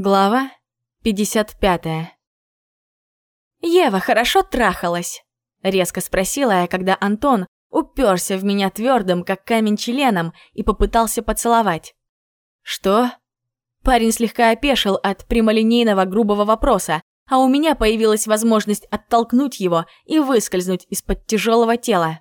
Глава 55 «Ева хорошо трахалась?» — резко спросила я, когда Антон уперся в меня твердым, как камень членом, и попытался поцеловать. «Что?» Парень слегка опешил от прямолинейного грубого вопроса, а у меня появилась возможность оттолкнуть его и выскользнуть из-под тяжелого тела.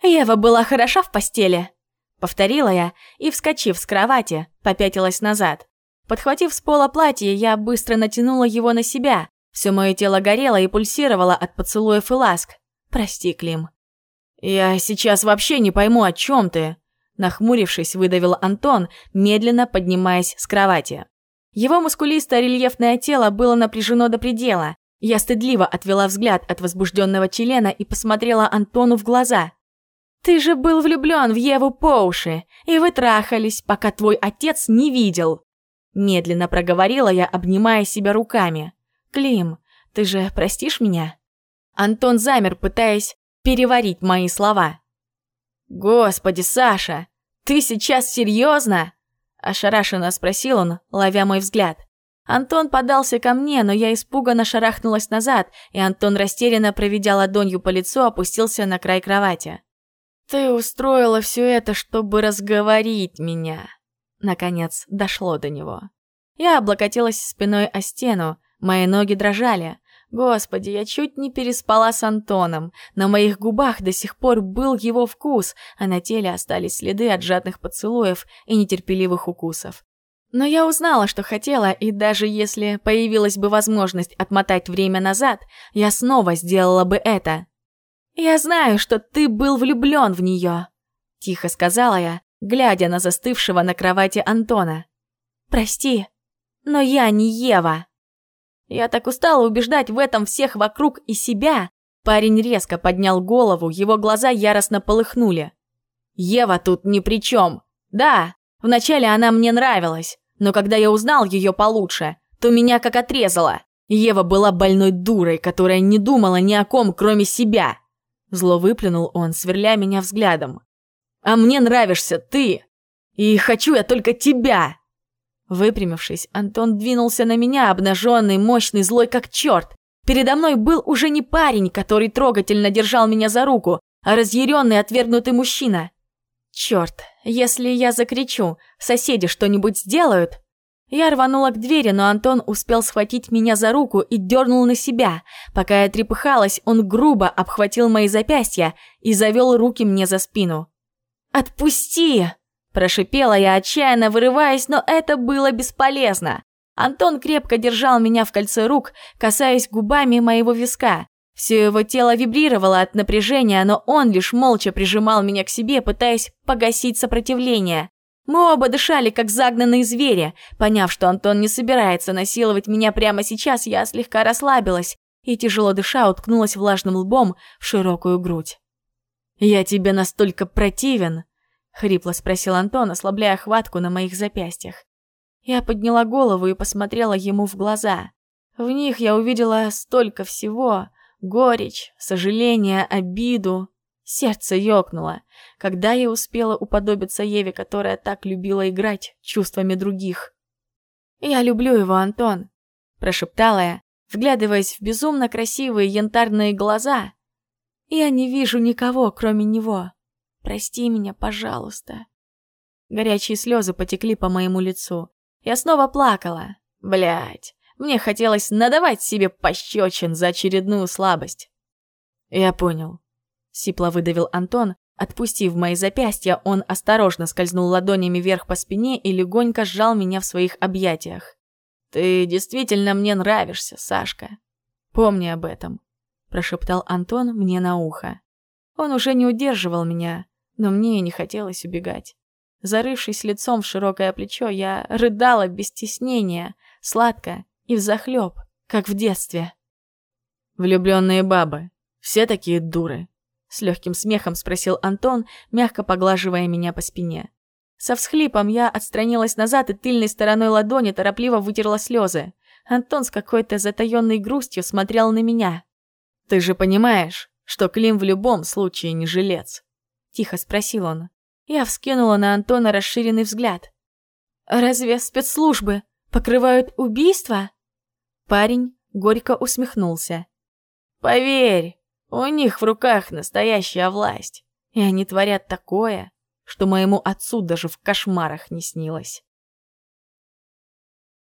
«Ева была хороша в постели?» Повторила я и, вскочив с кровати, попятилась назад. Подхватив с пола платье, я быстро натянула его на себя. Все мое тело горело и пульсировало от поцелуев и ласк. Прости, Клим. Я сейчас вообще не пойму, о чем ты. Нахмурившись, выдавил Антон, медленно поднимаясь с кровати. Его мускулистое рельефное тело было напряжено до предела. Я стыдливо отвела взгляд от возбужденного члена и посмотрела Антону в глаза. «Ты же был влюблен в Еву по уши, и вы трахались, пока твой отец не видел!» Медленно проговорила я, обнимая себя руками. «Клим, ты же простишь меня?» Антон замер, пытаясь переварить мои слова. «Господи, Саша, ты сейчас серьезно?» Ошарашенно спросил он, ловя мой взгляд. Антон подался ко мне, но я испуганно шарахнулась назад, и Антон, растерянно проведя ладонью по лицу, опустился на край кровати. «Ты устроила все это, чтобы разговорить меня», Наконец, дошло до него. Я облокотилась спиной о стену, мои ноги дрожали. Господи, я чуть не переспала с Антоном. На моих губах до сих пор был его вкус, а на теле остались следы от жадных поцелуев и нетерпеливых укусов. Но я узнала, что хотела, и даже если появилась бы возможность отмотать время назад, я снова сделала бы это. «Я знаю, что ты был влюблен в нее», — тихо сказала я, глядя на застывшего на кровати Антона. «Прости, но я не Ева». Я так устала убеждать в этом всех вокруг и себя. Парень резко поднял голову, его глаза яростно полыхнули. «Ева тут ни при чем. Да, вначале она мне нравилась, но когда я узнал ее получше, то меня как отрезало. Ева была больной дурой, которая не думала ни о ком, кроме себя». Зло выплюнул он, сверля меня взглядом. А мне нравишься ты. И хочу я только тебя. Выпрямившись, Антон двинулся на меня, обнаженный, мощный, злой как черт. Передо мной был уже не парень, который трогательно держал меня за руку, а разъяренный, отвергнутый мужчина. Черт, если я закричу, соседи что-нибудь сделают? Я рванула к двери, но Антон успел схватить меня за руку и дернул на себя. Пока я трепыхалась, он грубо обхватил мои запястья и завел руки мне за спину. «Отпусти!» – прошипела я, отчаянно вырываясь, но это было бесполезно. Антон крепко держал меня в кольце рук, касаясь губами моего виска. Все его тело вибрировало от напряжения, но он лишь молча прижимал меня к себе, пытаясь погасить сопротивление. Мы оба дышали, как загнанные звери. Поняв, что Антон не собирается насиловать меня прямо сейчас, я слегка расслабилась и, тяжело дыша, уткнулась влажным лбом в широкую грудь. «Я тебе настолько противен?» — хрипло спросил Антон, ослабляя хватку на моих запястьях. Я подняла голову и посмотрела ему в глаза. В них я увидела столько всего — горечь, сожаление, обиду. Сердце ёкнуло, когда я успела уподобиться Еве, которая так любила играть чувствами других. «Я люблю его, Антон», — прошептала я, вглядываясь в безумно красивые янтарные глаза, я не вижу никого, кроме него. Прости меня, пожалуйста. Горячие слезы потекли по моему лицу. Я снова плакала. Блять, мне хотелось надавать себе пощечин за очередную слабость. Я понял. Сипло выдавил Антон. Отпустив мои запястья, он осторожно скользнул ладонями вверх по спине и легонько сжал меня в своих объятиях. «Ты действительно мне нравишься, Сашка. Помни об этом прошептал Антон мне на ухо. Он уже не удерживал меня, но мне и не хотелось убегать. Зарывшись лицом в широкое плечо, я рыдала без стеснения, сладко и взахлёб, как в детстве. «Влюбленные бабы, все такие дуры», — с легким смехом спросил Антон, мягко поглаживая меня по спине. Со всхлипом я отстранилась назад и тыльной стороной ладони торопливо вытерла слезы. Антон с какой-то затаённой грустью смотрел на меня. «Ты же понимаешь, что Клим в любом случае не жилец?» Тихо спросил он. Я вскинула на Антона расширенный взгляд. «Разве спецслужбы покрывают убийство?» Парень горько усмехнулся. «Поверь, у них в руках настоящая власть, и они творят такое, что моему отцу даже в кошмарах не снилось».